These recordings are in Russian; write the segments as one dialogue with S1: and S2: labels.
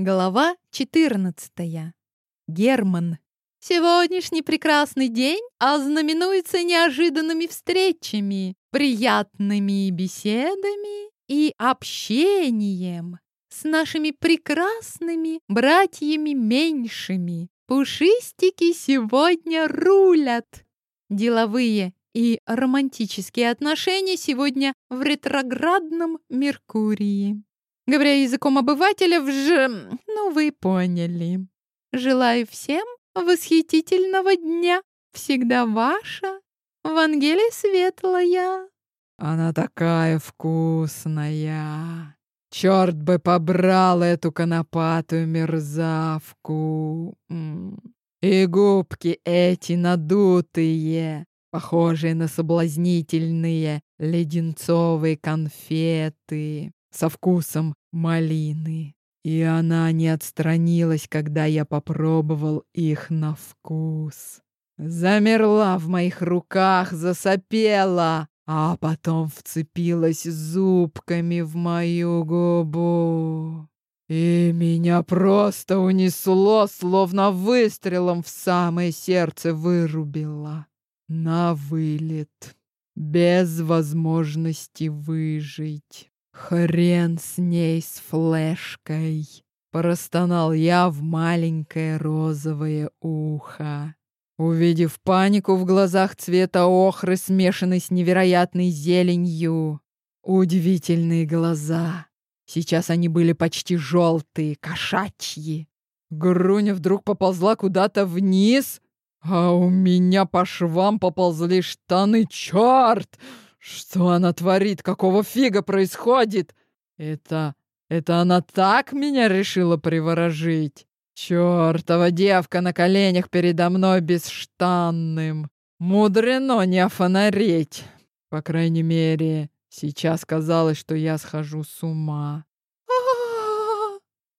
S1: Глава 14. Герман. Сегодняшний прекрасный день ознаменуется неожиданными встречами, приятными беседами и общением с нашими прекрасными братьями меньшими. Пушистики сегодня рулят. Деловые и романтические отношения сегодня в ретроградном Меркурии. Говоря языком обывателя, вж... Ну, вы поняли. Желаю всем восхитительного дня. Всегда ваша Вангелия Светлая.
S2: Она такая вкусная. Черт бы побрал эту конопатую мерзавку. И губки эти надутые, похожие на соблазнительные леденцовые конфеты со вкусом малины. И она не отстранилась, когда я попробовал их на вкус. Замерла в моих руках, засопела, а потом вцепилась зубками в мою губу. И меня просто унесло, словно выстрелом в самое сердце вырубило. На вылет, без возможности выжить. Хрен с ней, с флешкой. Простонал я в маленькое розовое ухо. Увидев панику в глазах цвета охры, смешанной с невероятной зеленью. Удивительные глаза. Сейчас они были почти желтые, кошачьи. Груня вдруг поползла куда-то вниз, а у меня по швам поползли штаны. Черт! Что она творит? Какого фига происходит? Это... это она так меня решила приворожить? Чёртова девка на коленях передо мной бесштанным. Мудрено не офонареть. По крайней мере, сейчас казалось, что я схожу с ума.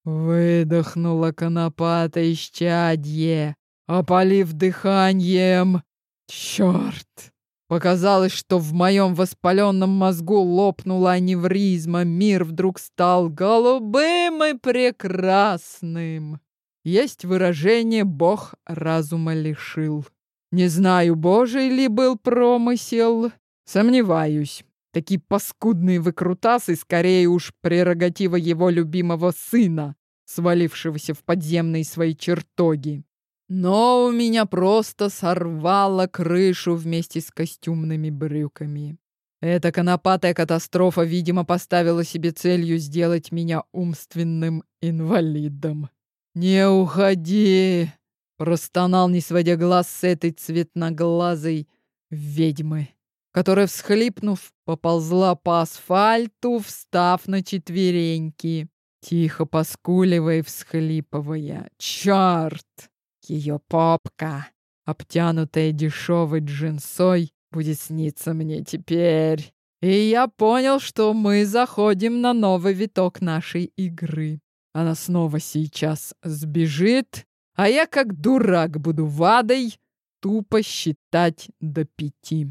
S2: Выдохнула конопата исчадье, опалив дыханием. Чёрт! Показалось, что в моем воспаленном мозгу лопнула аневризма, мир вдруг стал голубым и прекрасным. Есть выражение «Бог разума лишил». Не знаю, божий ли был промысел, сомневаюсь. Такие паскудные выкрутасы скорее уж прерогатива его любимого сына, свалившегося в подземные свои чертоги. Но у меня просто сорвало крышу вместе с костюмными брюками. Эта конопатая катастрофа, видимо, поставила себе целью сделать меня умственным инвалидом. «Не уходи!» — простонал, не сводя глаз с этой цветноглазой ведьмы, которая, всхлипнув, поползла по асфальту, встав на четвереньки, тихо поскуливая и всхлипывая. «Чёрт!» Ее попка, обтянутая дешевой джинсой, будет сниться мне теперь. И я понял, что мы заходим на новый виток нашей игры. Она снова сейчас сбежит, а я как дурак буду вадой тупо считать до пяти.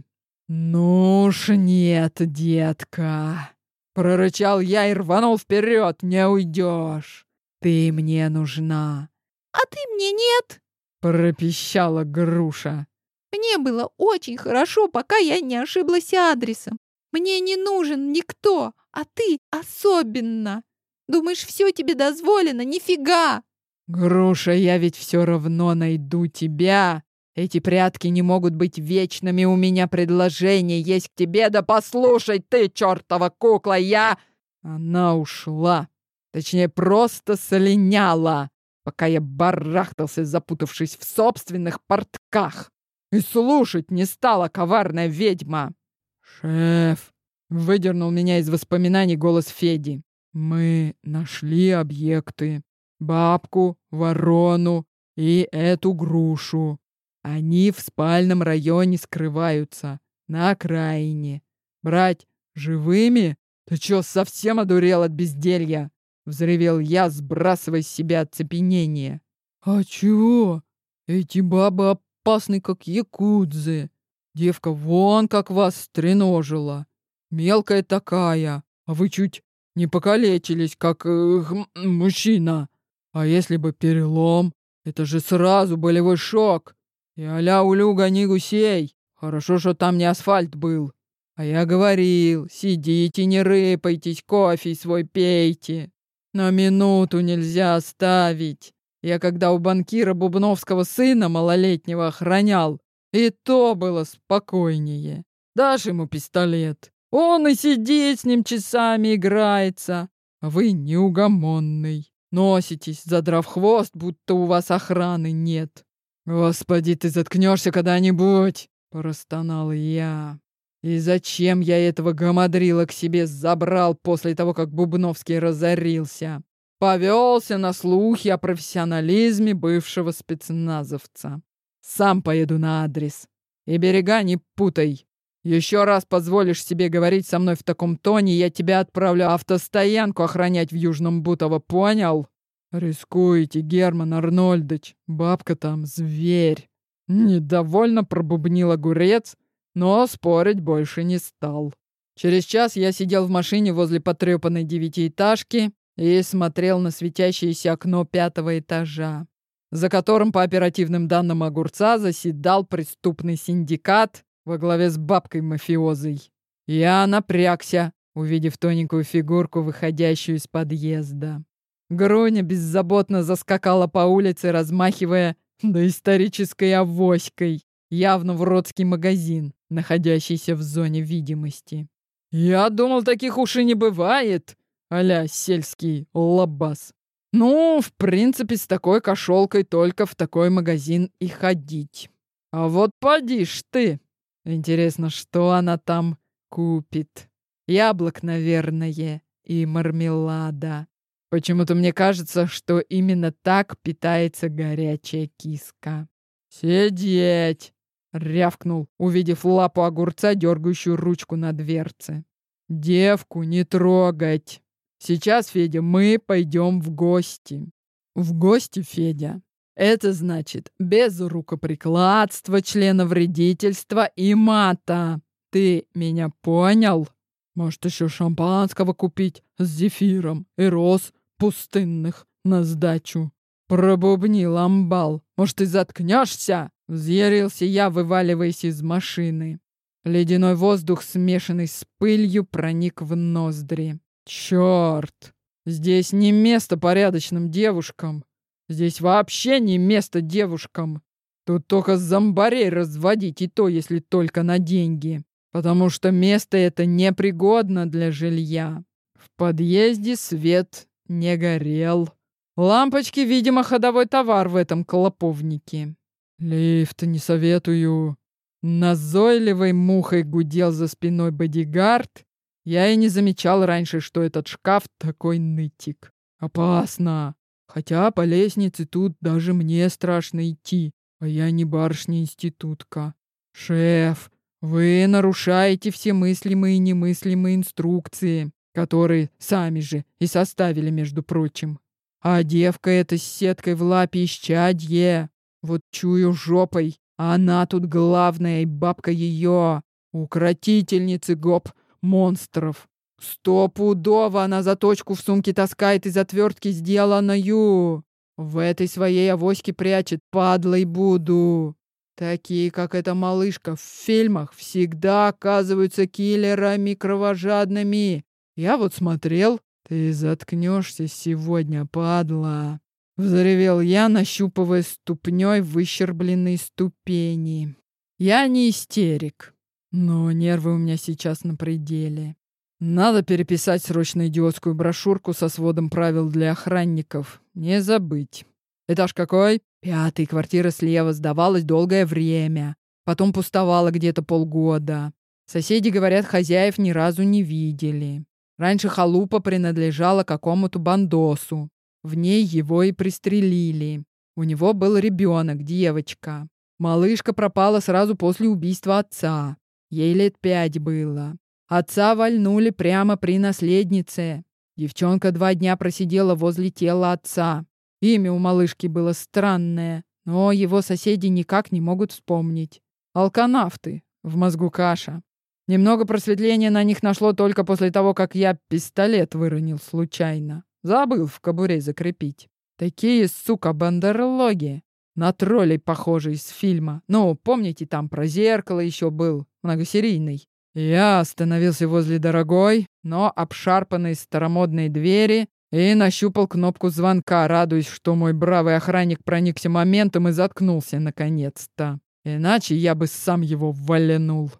S2: «Ну уж нет, детка!» Прорычал я и рванул вперед, не уйдешь. Ты мне нужна.
S1: А ты мне нет
S2: пропищала груша.
S1: Мне было очень хорошо, пока я не ошиблась адресом. Мне не нужен никто, а ты особенно. Думаешь, все тебе дозволено? Нифига!
S2: Груша, я ведь все равно найду тебя. Эти прятки не могут быть вечными. У меня предложение есть к тебе. Да послушай ты, чертова кукла, я... Она ушла. Точнее, просто слиняла пока я барахтался, запутавшись в собственных портках. И слушать не стала коварная ведьма. «Шеф!» — выдернул меня из воспоминаний голос Феди. «Мы нашли объекты. Бабку, ворону и эту грушу. Они в спальном районе скрываются, на окраине. Брать живыми? Ты чё, совсем одурел от безделья?» Взревел я, сбрасывая с себя оцепенение. «А чего? Эти бабы опасны, как якудзы. Девка вон как вас стреножила. Мелкая такая, а вы чуть не покалечились, как э, мужчина. А если бы перелом? Это же сразу болевой шок. И аля улю гони гусей. Хорошо, что там не асфальт был. А я говорил, сидите, не рыпайтесь, кофе свой пейте. На минуту нельзя оставить. Я когда у банкира Бубновского сына малолетнего охранял, и то было спокойнее. Дашь ему пистолет, он и сидит с ним часами играется. Вы неугомонный. Носитесь, задрав хвост, будто у вас охраны нет. Господи, ты заткнешься когда-нибудь, простонал я. И зачем я этого гамадрила к себе забрал после того, как Бубновский разорился? Повелся на слухи о профессионализме бывшего спецназовца. Сам поеду на адрес. И берега не путай. Еще раз позволишь себе говорить со мной в таком тоне, я тебя отправлю автостоянку охранять в Южном Бутово, понял? Рискуете, Герман Арнольдович. Бабка там зверь. Недовольно пробубнил огурец, но спорить больше не стал. Через час я сидел в машине возле потрепанной девятиэтажки и смотрел на светящееся окно пятого этажа, за которым, по оперативным данным огурца, заседал преступный синдикат во главе с бабкой-мафиозой. Я напрягся, увидев тоненькую фигурку, выходящую из подъезда. Груня беззаботно заскакала по улице, размахивая доисторической авоськой явно в родский магазин, находящийся в зоне видимости. «Я думал, таких и не бывает, аля сельский лабаз. Ну, в принципе, с такой кошелкой только в такой магазин и ходить. А вот поди ж ты. Интересно, что она там купит? Яблок, наверное, и мармелада. Почему-то мне кажется, что именно так питается горячая киска. «Сидеть!» Рявкнул, увидев лапу огурца, дергающую ручку на дверце. «Девку не трогать! Сейчас, Федя, мы пойдем в гости». «В гости, Федя?» Это значит без рукоприкладства, члена вредительства и мата. Ты меня понял? Может, еще шампанского купить с зефиром и роз пустынных на сдачу? Пробубнил амбал. Может, ты заткнешься? Взъярился я, вываливаясь из машины. Ледяной воздух, смешанный с пылью, проник в ноздри. Черт! Здесь не место порядочным девушкам. Здесь вообще не место девушкам. Тут только зомбарей разводить, и то, если только на деньги. Потому что место это непригодно для жилья. В подъезде свет не горел. Лампочки, видимо, ходовой товар в этом клоповнике. «Лифт не советую». Назойливой мухой гудел за спиной бодигард. Я и не замечал раньше, что этот шкаф такой нытик. Опасно. Хотя по лестнице тут даже мне страшно идти, а я не барышня-институтка. Шеф, вы нарушаете все мыслимые и немыслимые инструкции, которые сами же и составили, между прочим. А девка эта с сеткой в лапе исчадье. Вот чую жопой, а она тут главная, и бабка ее, укротительницы гоп монстров. Стопудово она заточку в сумке таскает из отвертки сделанную. В этой своей авоське прячет, падлой буду. Такие, как эта малышка, в фильмах всегда оказываются киллерами кровожадными. Я вот смотрел. Ты заткнешься сегодня, падла. Взревел я, нащупывая ступней выщербленные ступени. Я не истерик, но нервы у меня сейчас на пределе. Надо переписать срочно идиотскую брошюрку со сводом правил для охранников. Не забыть. Этаж какой? Пятый. Квартира слева сдавалась долгое время. Потом пустовала где-то полгода. Соседи, говорят, хозяев ни разу не видели. Раньше халупа принадлежала какому-то бандосу. В ней его и пристрелили. У него был ребенок, девочка. Малышка пропала сразу после убийства отца. Ей лет пять было. Отца вальнули прямо при наследнице. Девчонка два дня просидела возле тела отца. Имя у малышки было странное, но его соседи никак не могут вспомнить. Алканавты. В мозгу каша. Немного просветления на них нашло только после того, как я пистолет выронил случайно. Забыл в кобуре закрепить. Такие, сука, бандерлоги. На троллей похожие из фильма. Ну, помните, там про зеркало еще был, многосерийный. Я остановился возле дорогой, но обшарпанной старомодной двери и нащупал кнопку звонка, радуясь, что мой бравый охранник проникся моментом и заткнулся наконец-то. Иначе я бы сам его валенул.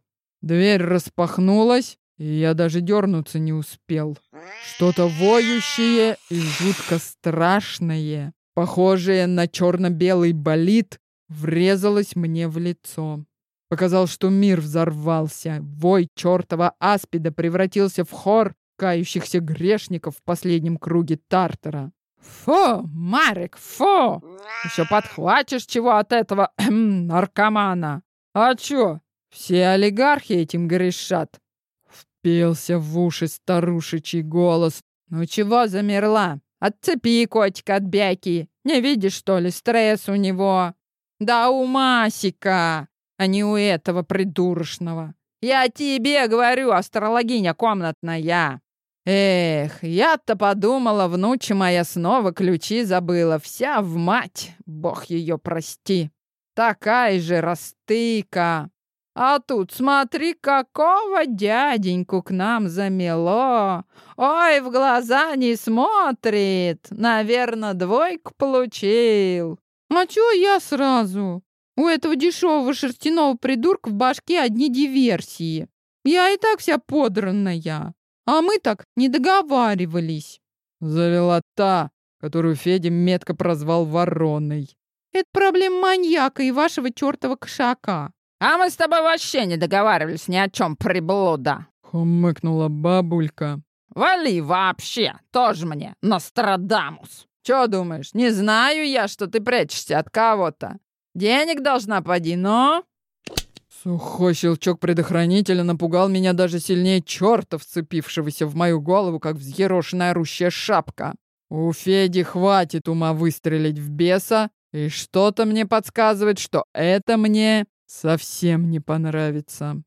S2: Дверь распахнулась, и я даже дернуться не успел. Что-то воющее и жутко страшное, похожее на черно-белый болид, врезалось мне в лицо. Показал, что мир взорвался. Вой чертова аспида превратился в хор кающихся грешников в последнем круге Тартара. «Фу, Марик, фу! Еще подхватишь чего от этого наркомана? А чё, все олигархи этим грешат?» Впился в уши старушечий голос. «Ну чего замерла? Отцепи котика от бяки. Не видишь, что ли, стресс у него? Да у Масика, а не у этого придурочного. Я тебе говорю, астрологиня комнатная. Эх, я-то подумала, внуча моя снова ключи забыла. Вся в мать, бог ее прости. Такая же растыка. А тут смотри, какого дяденьку к нам замело. Ой, в глаза не смотрит. Наверное, двойку получил.
S1: А чё я сразу? У этого дешевого шерстяного придурка в башке одни диверсии. Я и так вся подранная. А мы так не договаривались.
S2: Завела та, которую Федя метко прозвал вороной.
S1: Это проблема маньяка и вашего чертова кошака.
S3: «А мы с тобой вообще не договаривались ни о чем, приблуда!»
S2: — хмыкнула бабулька.
S3: «Вали вообще! Тоже мне, Нострадамус!»
S2: «Чё думаешь, не знаю я, что ты прячешься от кого-то? Денег должна поди, но...» Сухой щелчок предохранителя напугал меня даже сильнее черта, вцепившегося в мою голову, как взъерошенная орущая шапка. У Феди хватит ума выстрелить в беса, и что-то мне подсказывает, что это мне совсем не понравится.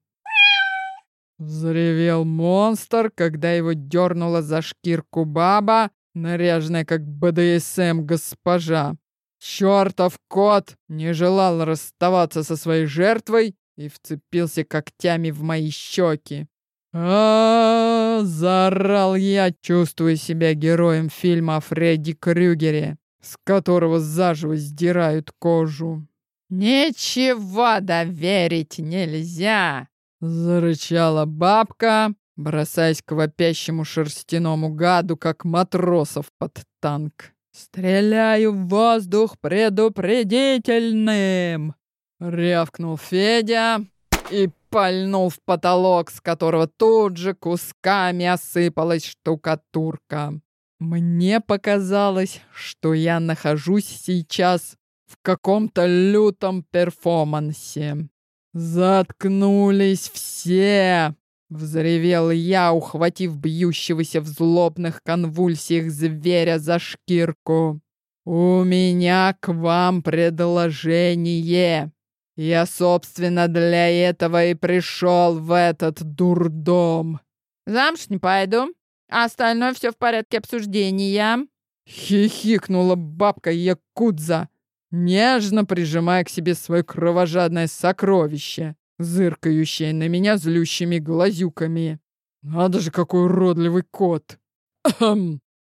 S2: Взревел монстр, когда его дернула за шкирку баба, наряженная как БДСМ госпожа. Чертов кот не желал расставаться со своей жертвой и вцепился когтями в мои щеки. а, заорал я, чувствуя себя героем фильма о Фредди Крюгере, с которого заживо сдирают кожу.
S3: «Ничего доверить нельзя!»
S2: — зарычала бабка, бросаясь к вопящему шерстяному гаду, как матросов под танк. «Стреляю в воздух предупредительным!» — рявкнул Федя и пальнул в потолок, с которого тут же кусками осыпалась штукатурка. Мне показалось, что я нахожусь сейчас в каком-то лютом перформансе. «Заткнулись все!» — взревел я, ухватив бьющегося в злобных конвульсиях зверя за шкирку. «У меня к вам предложение. Я, собственно, для этого и пришел в этот дурдом».
S3: «Замуж не пойду, а остальное все в порядке обсуждения», —
S2: хихикнула бабка Якудза нежно прижимая к себе свое кровожадное сокровище, зыркающее на меня злющими глазюками. Надо же, какой уродливый кот!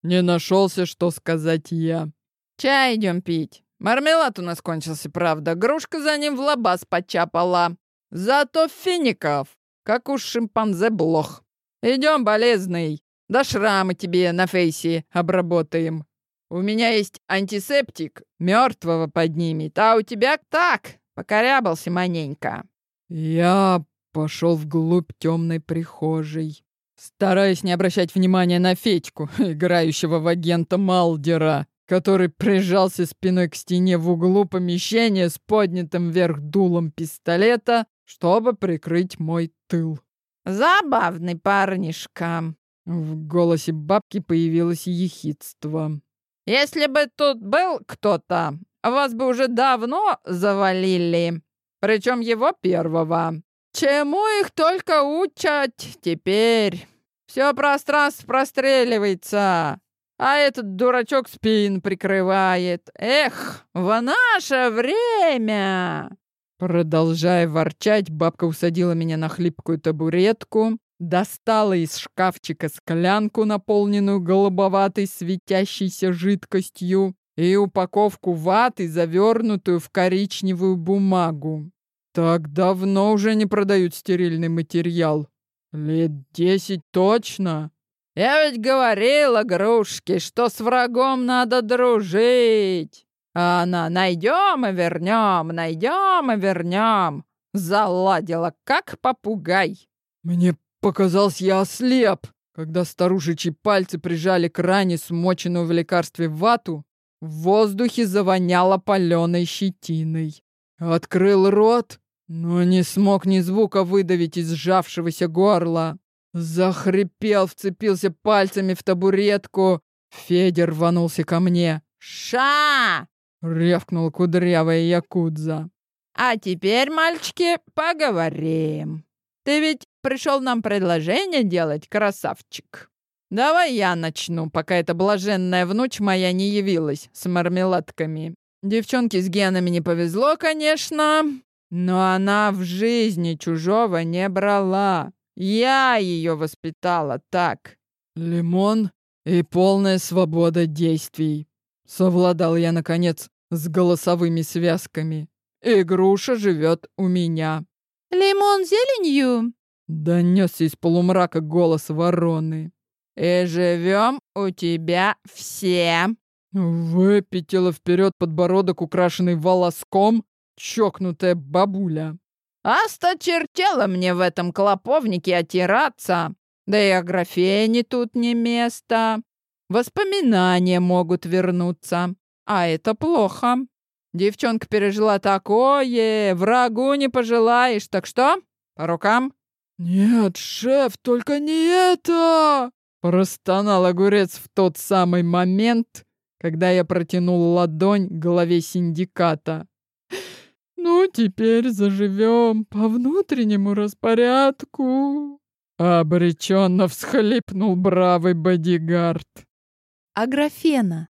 S2: Не нашелся, что сказать я.
S3: Чай идем пить. Мармелад у нас кончился, правда. Грушка за ним в лобас почапала. Зато фиников, как у шимпанзе блох. Идем, болезный. Да шрамы тебе на фейсе обработаем. У меня есть антисептик, мертвого поднимет, а у тебя так, покорябался маненько.
S2: Я пошел вглубь темной прихожей, стараясь не обращать внимания на Федьку, играющего в агента Малдера, который прижался спиной к стене в углу помещения с поднятым вверх дулом пистолета, чтобы прикрыть мой тыл.
S3: «Забавный парнишка!»
S2: В голосе бабки появилось ехидство.
S3: Если бы тут был кто-то, вас бы уже давно завалили. Причем его первого. Чему их только учат теперь? Все пространство простреливается. а этот дурачок спин прикрывает. Эх, в наше время!»
S2: Продолжая ворчать, бабка усадила меня на хлипкую табуретку, достала из шкафчика склянку, наполненную голубоватой светящейся жидкостью, и упаковку ваты, завернутую в коричневую бумагу. Так давно уже не продают стерильный материал. Лет десять точно.
S3: Я ведь говорила Грушке, что с врагом надо дружить. А она найдем и вернем, найдем и вернем. Заладила, как попугай.
S2: Мне показалось, я ослеп, когда старушечьи пальцы прижали к ране смоченную в лекарстве вату, в воздухе завоняло паленой щетиной. Открыл рот, но не смог ни звука выдавить из сжавшегося горла. Захрипел, вцепился пальцами в табуретку. Федя рванулся ко мне.
S3: «Ша!»
S2: — рявкнул кудрявая якудза.
S3: «А теперь, мальчики, поговорим. Ты ведь пришел нам предложение делать, красавчик. Давай я начну, пока эта блаженная внучь моя не явилась с мармеладками. Девчонке с генами не повезло, конечно, но она в жизни чужого не брала. Я ее воспитала так.
S2: Лимон и полная свобода действий. Совладал я, наконец, с голосовыми связками. Игруша живет у меня.
S1: «Лимон зеленью?»
S2: Донесся из полумрака голос вороны.
S3: «И живем у тебя все!»
S2: Выпятила вперед подбородок, украшенный волоском, чокнутая бабуля.
S3: «Осточертело мне в этом клоповнике отираться, да и Аграфене тут не место. Воспоминания могут вернуться, а это плохо. Девчонка пережила такое, врагу не пожелаешь, так что, по рукам?»
S2: «Нет, шеф, только не это!» Простонал огурец в тот самый момент, когда я протянул ладонь к главе синдиката. «Ну, теперь заживем по внутреннему распорядку», — обреченно всхлипнул бравый бодигард.
S1: Аграфена.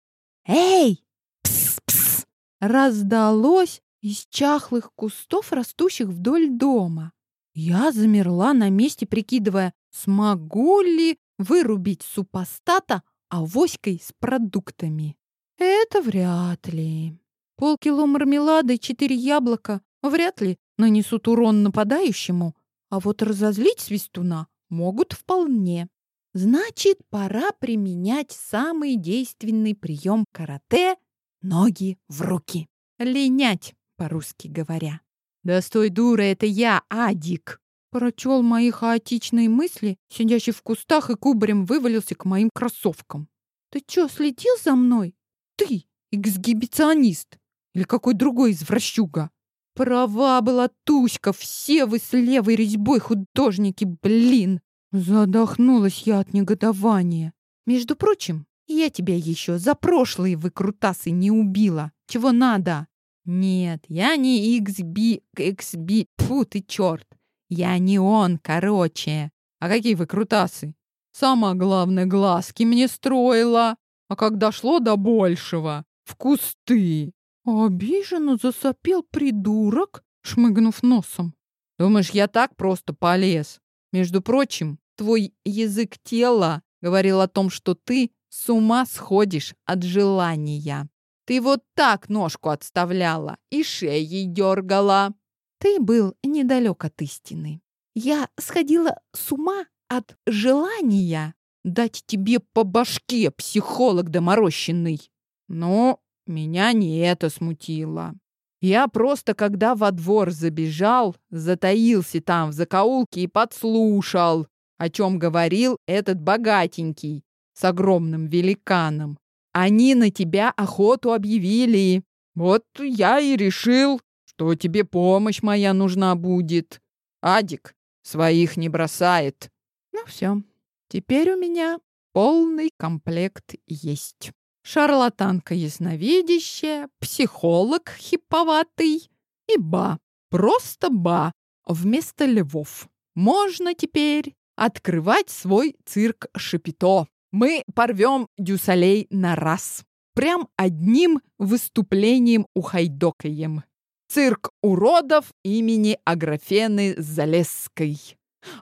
S1: «Эй! Пс-пс!» Раздалось из чахлых кустов, растущих вдоль дома. Я замерла на месте, прикидывая, смогу ли вырубить супостата авоськой с продуктами. Это вряд ли. Полкило мармелада и четыре яблока вряд ли нанесут урон нападающему, а вот разозлить свистуна могут вполне. Значит, пора применять самый действенный прием карате — ноги в руки. Линять, по-русски говоря. Да стой, дура, это я, Адик. Прочел мои хаотичные мысли, сидящий в кустах и кубарем вывалился к моим кроссовкам. Ты чё, следил за мной? Ты, эксгибиционист! Или какой другой извращуга? Права была Туська, все вы с левой резьбой художники, блин! Задохнулась я от негодования. Между прочим, я тебя еще за прошлые выкрутасы не убила. Чего надо? Нет, я не XB, XB, фу ты черт. Я не он, короче. А какие вы крутасы? Самое главное, глазки мне строила. А когда шло до большего, в кусты. Обиженно засопел придурок, шмыгнув носом. Думаешь, я так просто полез? Между прочим, твой язык тела говорил о том, что ты с ума сходишь от желания. Ты вот так ножку отставляла и шеей дергала. Ты был недалек от истины. Я сходила с ума от желания дать тебе по башке, психолог доморощенный. Но меня не это смутило. Я просто, когда во двор забежал, затаился там в закоулке и подслушал, о чем говорил этот богатенький с огромным великаном. Они на тебя охоту объявили. Вот я и решил, что тебе помощь моя нужна будет. Адик своих не бросает. Ну все, теперь у меня полный комплект есть. Шарлатанка ясновидящая, психолог хиповатый и ба, просто ба, вместо львов. Можно теперь открывать свой цирк Шапито.
S2: Мы порвем Дюсолей на раз. Прям одним выступлением ухайдокаем. Цирк уродов имени Аграфены Залесской.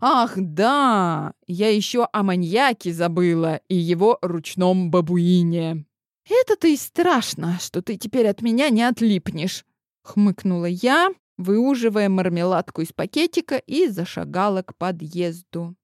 S2: Ах, да, я еще о маньяке забыла и его ручном бабуине. Это-то и страшно, что ты теперь от меня не отлипнешь, хмыкнула я, выуживая мармеладку из пакетика и зашагала к подъезду.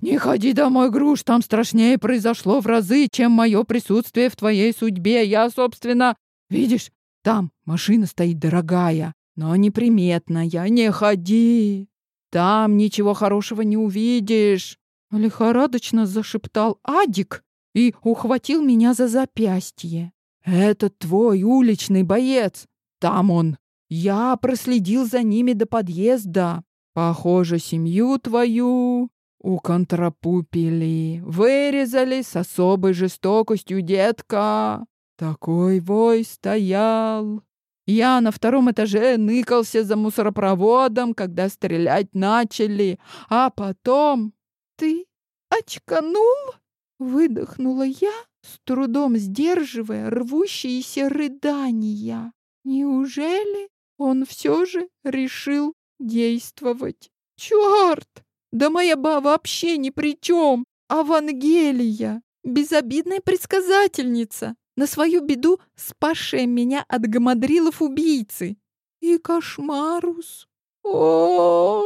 S2: «Не ходи домой, Груш, там страшнее произошло в разы, чем мое присутствие в твоей судьбе. Я, собственно, видишь, там машина стоит дорогая, но неприметная. Не ходи, там ничего хорошего не увидишь!» Лихорадочно зашептал Адик и ухватил меня за запястье. «Это твой уличный боец! Там он! Я проследил за ними до подъезда. Похоже, семью твою уконтрапупили, вырезали с особой жестокостью, детка. Такой вой стоял. Я на втором этаже ныкался за мусоропроводом, когда стрелять начали, а потом... Ты очканул? Выдохнула я, с трудом сдерживая рвущиеся рыдания. Неужели он все же решил действовать? Черт! Да моя ба вообще ни при чем! Авангелия! Безобидная предсказательница! на свою беду спасшая меня от гамадрилов убийцы. И кошмарус. О,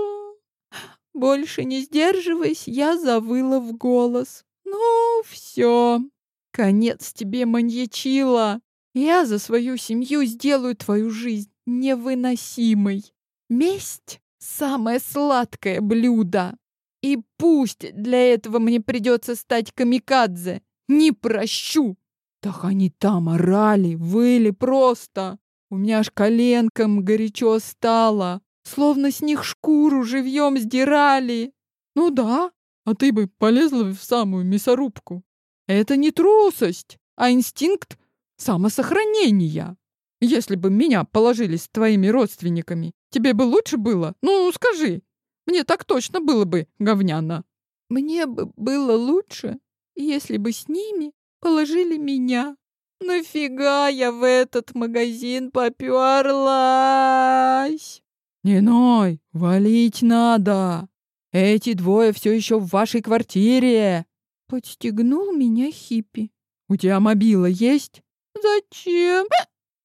S2: Больше не сдерживаясь, я завыла в голос. Ну, все. Конец тебе, маньячила. Я за свою семью сделаю твою жизнь невыносимой. Месть — самое сладкое блюдо. И пусть для этого мне придется стать камикадзе, не прощу. Так они там орали, выли просто. У меня аж коленкам горячо стало, словно с них шкуру живьем сдирали. Ну да, а ты бы полезла в самую мясорубку. Это не трусость, а инстинкт самосохранения. Если бы меня положили с твоими родственниками, тебе бы лучше было? Ну, скажи. Мне так точно было бы говняно. Мне бы было лучше, если бы с ними положили меня. Нафига я в этот магазин попёрлась? Не ной, валить надо. Эти двое все еще в вашей квартире. Подстегнул меня хиппи. У тебя мобила есть? Зачем?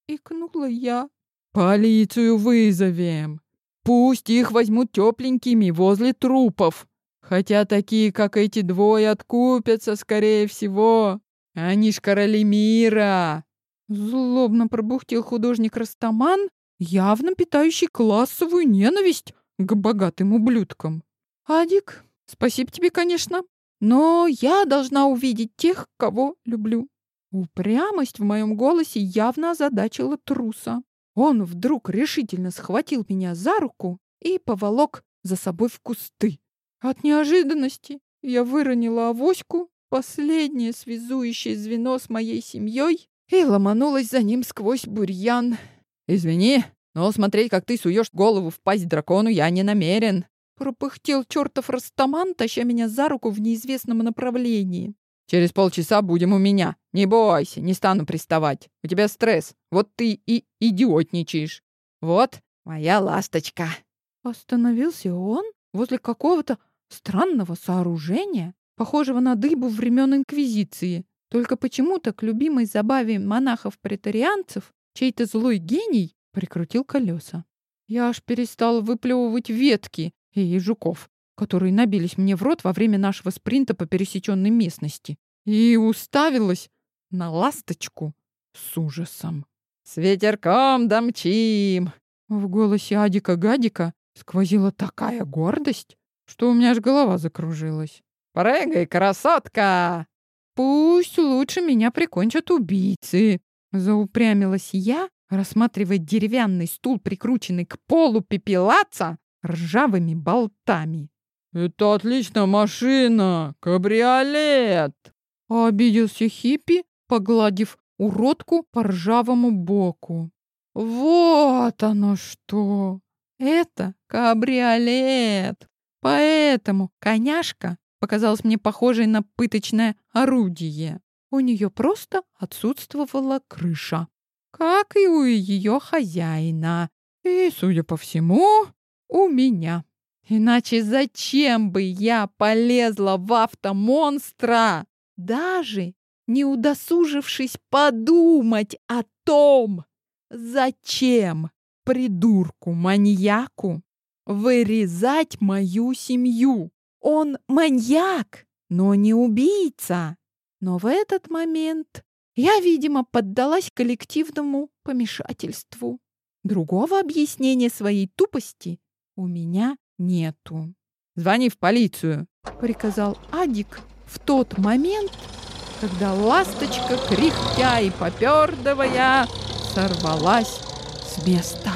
S2: Икнула я. Полицию вызовем. Пусть их возьмут тепленькими возле трупов. Хотя такие, как эти двое, откупятся, скорее всего. Они ж короли мира!» Злобно пробухтел художник Растаман, явно питающий классовую ненависть к богатым ублюдкам. «Адик, спасибо тебе, конечно, но я должна увидеть тех, кого люблю». Упрямость в моем голосе явно озадачила труса. Он вдруг решительно схватил меня за руку и поволок за собой в кусты. От неожиданности я выронила авоську последнее связующее звено с моей семьей и ломанулась за ним сквозь бурьян. «Извини, но смотреть, как ты суешь голову в пасть дракону, я не намерен», пропыхтел чертов Растаман, таща меня за руку в неизвестном направлении. «Через полчаса будем у меня. Не бойся, не стану приставать. У тебя стресс. Вот ты и идиотничаешь. Вот моя ласточка». Остановился он возле какого-то странного сооружения, похожего на дыбу времен Инквизиции. Только почему-то к любимой забаве монахов-претарианцев чей-то злой гений прикрутил колеса. Я аж перестал выплевывать ветки и жуков, которые набились мне в рот во время нашего спринта по пересеченной местности, и уставилась на ласточку с ужасом. «С ветерком домчим!» В голосе Адика-Гадика сквозила такая гордость, что у меня аж голова закружилась. Прыгай, красотка!» «Пусть лучше меня прикончат убийцы!» Заупрямилась я, рассматривая деревянный стул, прикрученный к полу пепелаца ржавыми болтами. «Это отличная машина! Кабриолет!» Обиделся хиппи, погладив уродку по ржавому боку. «Вот оно что! Это кабриолет! Поэтому коняшка
S1: показалась мне похожей на пыточное орудие. У нее просто отсутствовала крыша, как и у ее хозяина. И, судя по всему, у меня. Иначе зачем бы я полезла в автомонстра, даже не удосужившись подумать о том, зачем придурку-маньяку вырезать мою семью. Он маньяк, но не убийца. Но в этот момент я, видимо, поддалась коллективному помешательству. Другого объяснения своей тупости у меня нету.
S2: «Звони в полицию», —
S1: приказал Адик в тот момент, когда ласточка, кряхтя и попердывая, сорвалась с места.